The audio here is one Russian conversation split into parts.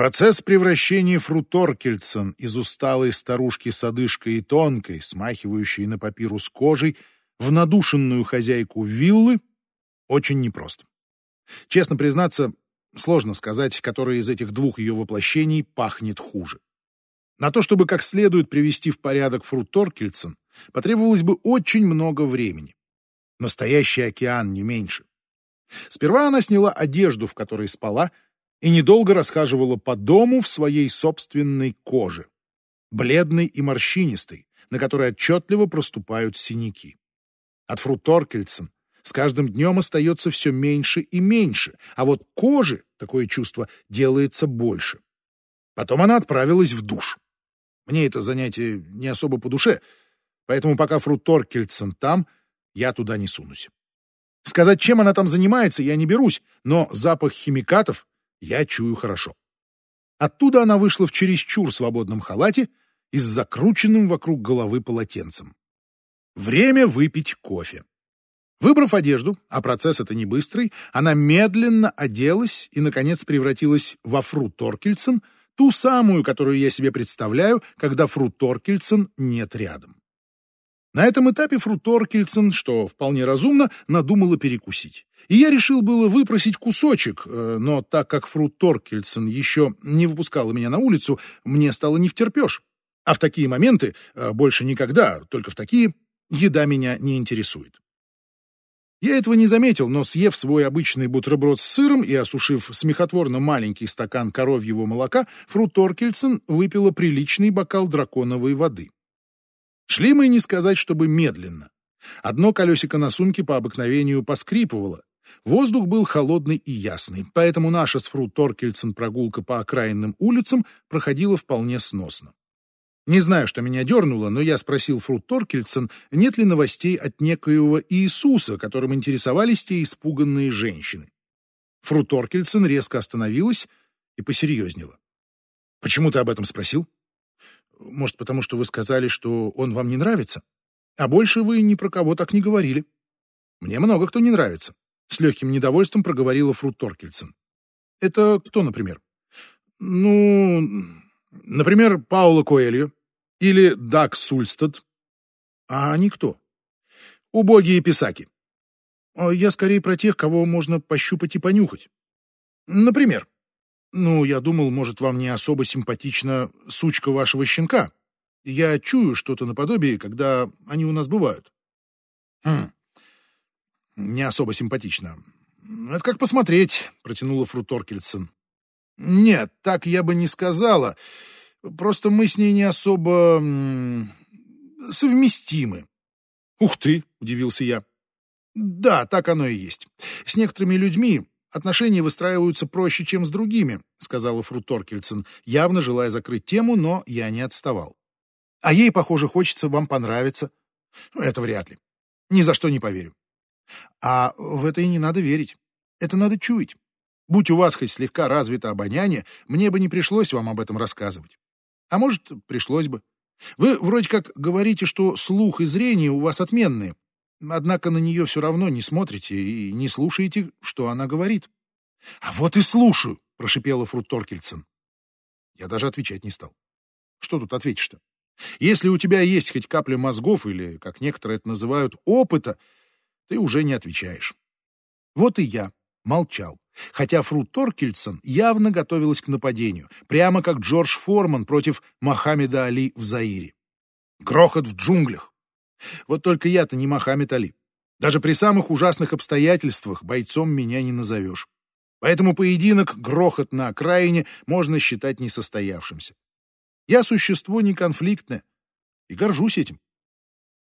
Процесс превращения Фруторкельсон из усталой старушки с одышкой и тонкой, смахивающей на папирус кожей, в надушенную хозяйку виллы очень непрост. Честно признаться, сложно сказать, которое из этих двух ее воплощений пахнет хуже. На то, чтобы как следует привести в порядок Фруторкельсон, потребовалось бы очень много времени. Настоящий океан, не меньше. Сперва она сняла одежду, в которой спала, и недолго расхаживала по дому в своей собственной коже, бледной и морщинистой, на которой отчетливо проступают синяки. От Фруторкельсон с каждым днем остается все меньше и меньше, а вот кожи, такое чувство, делается больше. Потом она отправилась в душ. Мне это занятие не особо по душе, поэтому пока Фруторкельсон там, я туда не сунусь. Сказать, чем она там занимается, я не берусь, но запах химикатов я чую хорошо. Оттуда она вышла в чересчур свободном халате и с закрученным вокруг головы полотенцем. Время выпить кофе. Выбрав одежду, а процесс это не быстрый, она медленно оделась и, наконец, превратилась во Фру Торкельсон, ту самую, которую я себе представляю, когда Фру Торкельсон нет рядом. На этом этапе Фру Торкельсон, что вполне разумно, надумала перекусить. И я решил было выпросить кусочек, э, но так как Фру Торкельсон еще не выпускала меня на улицу, мне стало не втерпешь. А в такие моменты, э, больше никогда, только в такие, еда меня не интересует. Я этого не заметил, но съев свой обычный бутерброд с сыром и осушив смехотворно маленький стакан коровьего молока, Фру Торкельсон выпила приличный бокал драконовой воды. Шли мы не сказать, чтобы медленно. Одно колесико на сумке по обыкновению поскрипывало. Воздух был холодный и ясный, поэтому наша с Фру Торкельсен прогулка по окраинным улицам проходила вполне сносно. Не знаю, что меня дернуло, но я спросил Фру Торкельсен, нет ли новостей от некоего Иисуса, которым интересовались те испуганные женщины. Фру Торкельсен резко остановилась и посерьезнела. «Почему ты об этом спросил?» Может, потому что вы сказали, что он вам не нравится? А больше вы ни про кого так не говорили. Мне много кто не нравится. С легким недовольством проговорила Фрут Торкельсон. Это кто, например? Ну, например, Паула Коэльо или Дак Сульстед. А они кто? Убогие писаки. Я скорее про тех, кого можно пощупать и понюхать. Например, «Ну, я думал, может, вам не особо симпатична сучка вашего щенка. Я чую что-то наподобие, когда они у нас бывают». «Хм, не особо симпатично. Это как посмотреть», — протянула Фру Торкельсон. «Нет, так я бы не сказала. Просто мы с ней не особо... совместимы». «Ух ты!» — удивился я. «Да, так оно и есть. С некоторыми людьми Отношения выстраиваются проще, чем с другими, сказала Фру Торкельсон, явно желая закрыть тему, но я не отставал. А ей, похоже, хочется вам понравиться. Это вряд ли. Ни за что не поверю. А в это и не надо верить. Это надо чуять. Будь у вас хоть слегка развито обоняние, мне бы не пришлось вам об этом рассказывать. А может, пришлось бы. Вы вроде как говорите, что слух и зрение у вас отменные, Однако на нее все равно не смотрите и не слушаете, что она говорит. — А вот и слушаю, — прошипела Фрут Торкельсон. Я даже отвечать не стал. Что тут ответишь-то? Если у тебя есть хоть капля мозгов или, как некоторые это называют, опыта, ты уже не отвечаешь. Вот и я молчал, хотя Фрут Торкельсон явно готовилась к нападению, прямо как Джордж Форман против Мохаммеда Али в Заире. Грохот в джунглях, вот только я-то не Мохаммед Али. Даже при самых ужасных обстоятельствах бойцом меня не назовешь. Поэтому поединок, грохот на окраине, можно считать несостоявшимся. Я существо неконфликтное и горжусь этим.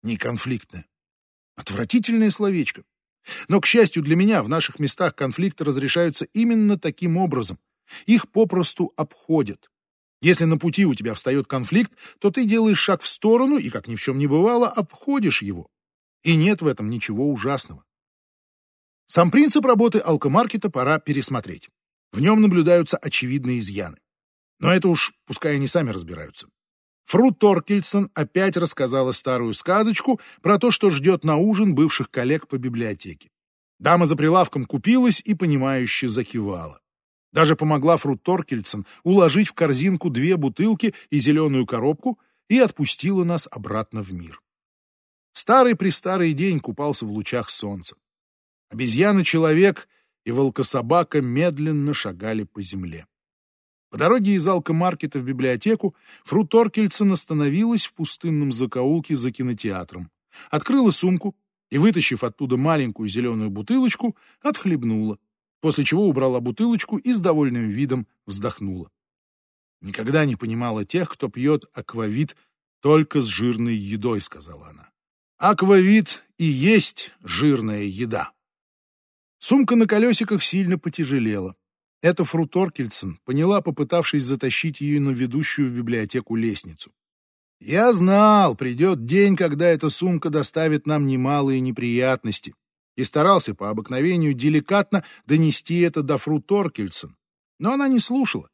Неконфликтное. Отвратительное словечко. Но, к счастью для меня, в наших местах конфликты разрешаются именно таким образом. Их попросту обходят. Если на пути у тебя встает конфликт, то ты делаешь шаг в сторону и, как ни в чем не бывало, обходишь его. И нет в этом ничего ужасного. Сам принцип работы алкомаркета пора пересмотреть. В нем наблюдаются очевидные изъяны. Но это уж пускай они сами разбираются. Фру Торкельсон опять рассказала старую сказочку про то, что ждет на ужин бывших коллег по библиотеке. Дама за прилавком купилась и, понимающе закивала. Даже помогла Фру Торкельсон уложить в корзинку две бутылки и зеленую коробку и отпустила нас обратно в мир. Старый-престарый день купался в лучах солнца. Обезьяна-человек и волкособака медленно шагали по земле. По дороге из алкомаркета в библиотеку Фру Торкельсон остановилась в пустынном закоулке за кинотеатром, открыла сумку и, вытащив оттуда маленькую зеленую бутылочку, отхлебнула, после чего убрала бутылочку и с довольным видом вздохнула. «Никогда не понимала тех, кто пьет аквавит только с жирной едой», — сказала она. «Аквавит и есть жирная еда». Сумка на колесиках сильно потяжелела. Это Фру Торкельсон поняла, попытавшись затащить ее на ведущую в библиотеку лестницу. «Я знал, придет день, когда эта сумка доставит нам немалые неприятности», и старался по обыкновению деликатно донести это до Фру Торкельсон. Но она не слушала.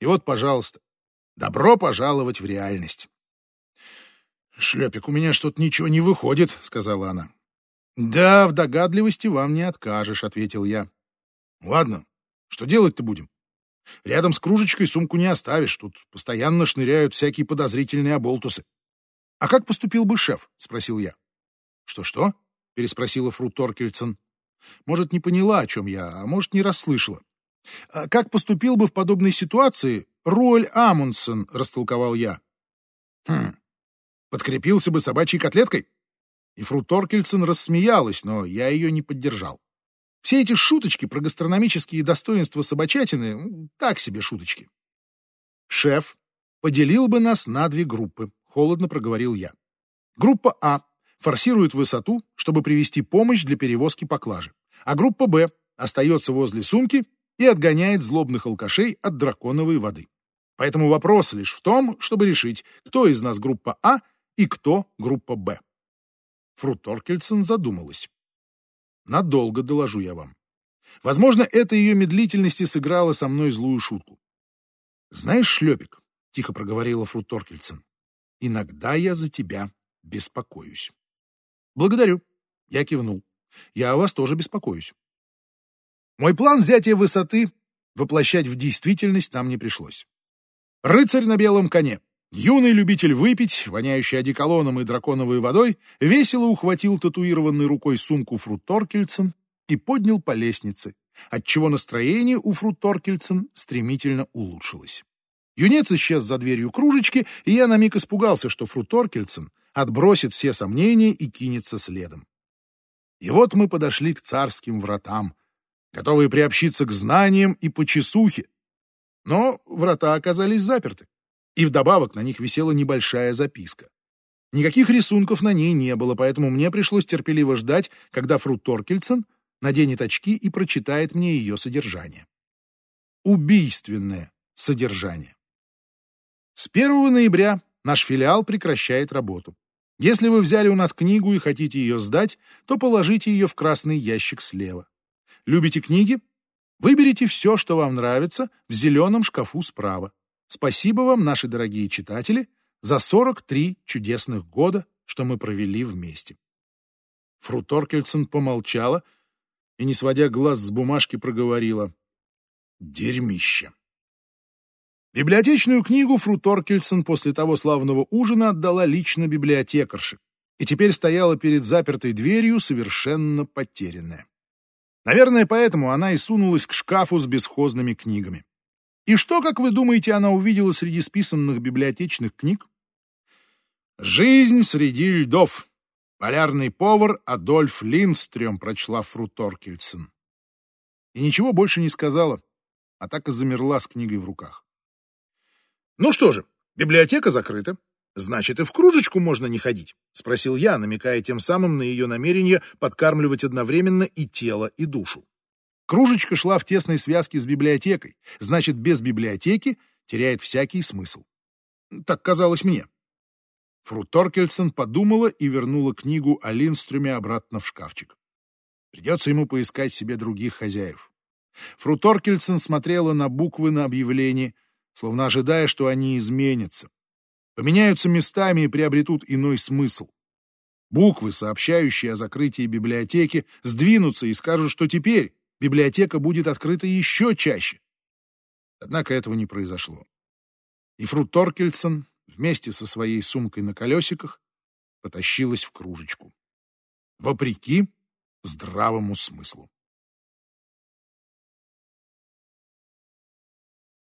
И вот, пожалуйста, добро пожаловать в реальность. «Шлепик, у меня что-то ничего не выходит», — сказала она. «Да, в догадливости вам не откажешь», — ответил я. «Ладно, что делать-то будем? Рядом с кружечкой сумку не оставишь, тут постоянно шныряют всякие подозрительные оболтусы». «А как поступил бы шеф?» — спросил я. «Что-что?» — переспросила Фру Торкельсон. Может, не поняла, о чем я, а может, не расслышала. «А «Как поступил бы в подобной ситуации Роэль Амундсен?» — растолковал я. «Хм, подкрепился бы собачьей котлеткой?» И Фру Торкельсон рассмеялась, но я ее не поддержал. Все эти шуточки про гастрономические достоинства собачатины — так себе шуточки. Шеф поделил бы нас на две группы, холодно проговорил я. Группа А форсирует высоту, чтобы привести помощь для перевозки поклажи, а группа Б остается возле сумки и отгоняет злобных алкашей от драконовой воды. Поэтому вопрос лишь в том, чтобы решить, кто из нас группа А и кто группа Б. Фру Торкельсон задумалась. Надолго, доложу я вам. Возможно, эта ее медлительность и сыграла со мной злую шутку. «Знаешь, Шлепик», — тихо проговорила Фру Торкельсон, — «иногда я за тебя беспокоюсь». «Благодарю», — я кивнул. «Я о вас тоже беспокоюсь». Мой план взятия высоты воплощать в действительность нам не пришлось. Рыцарь на белом коне, Юный любитель выпить, воняющий одеколоном и драконовой водой, весело ухватил татуированной рукой сумку Фру Торкельсен и поднял по лестнице, отчего настроение у Фру Торкельсен стремительно улучшилось. Юнец исчез за дверью кружечки, и я на миг испугался, что Фру Торкельсен отбросит все сомнения и кинется следом. И вот мы подошли к царским вратам, готовые приобщиться к знаниям и почесухе. Но врата оказались заперты и вдобавок на них висела небольшая записка. Никаких рисунков на ней не было, поэтому мне пришлось терпеливо ждать, когда Фру Торкельсон наденет очки и прочитает мне ее содержание. Убийственное содержание. С 1 ноября наш филиал прекращает работу. Если вы взяли у нас книгу и хотите ее сдать, то положите ее в красный ящик слева. Любите книги? Выберите все, что вам нравится, в зеленом шкафу справа. Спасибо вам, наши дорогие читатели, за 43 чудесных года, что мы провели вместе. Фру Торкельсон помолчала и, не сводя глаз с бумажки, проговорила «Дерьмище». Библиотечную книгу Фру Торкельсон после того славного ужина отдала лично библиотекарше и теперь стояла перед запертой дверью, совершенно потерянная. Наверное, поэтому она и сунулась к шкафу с бесхозными книгами. И что, как вы думаете, она увидела среди списанных библиотечных книг? «Жизнь среди льдов». Полярный повар Адольф Линдстрём прочла Фру Торкельсен. И ничего больше не сказала, а так и замерла с книгой в руках. «Ну что же, библиотека закрыта. Значит, и в кружечку можно не ходить?» — спросил я, намекая тем самым на ее намерение подкармливать одновременно и тело, и душу. Кружечка шла в тесной связке с библиотекой, значит, без библиотеки теряет всякий смысл. Так казалось мне. Фру Торкельсон подумала и вернула книгу о Линстрюме обратно в шкафчик. Придется ему поискать себе других хозяев. Фру Торкельсон смотрела на буквы на объявлении, словно ожидая, что они изменятся. Поменяются местами и приобретут иной смысл. Буквы, сообщающие о закрытии библиотеки, сдвинутся и скажут, что теперь библиотека будет открыта еще чаще. Однако этого не произошло. И фру Торкельсон вместе со своей сумкой на колесиках потащилась в кружечку. Вопреки здравому смыслу.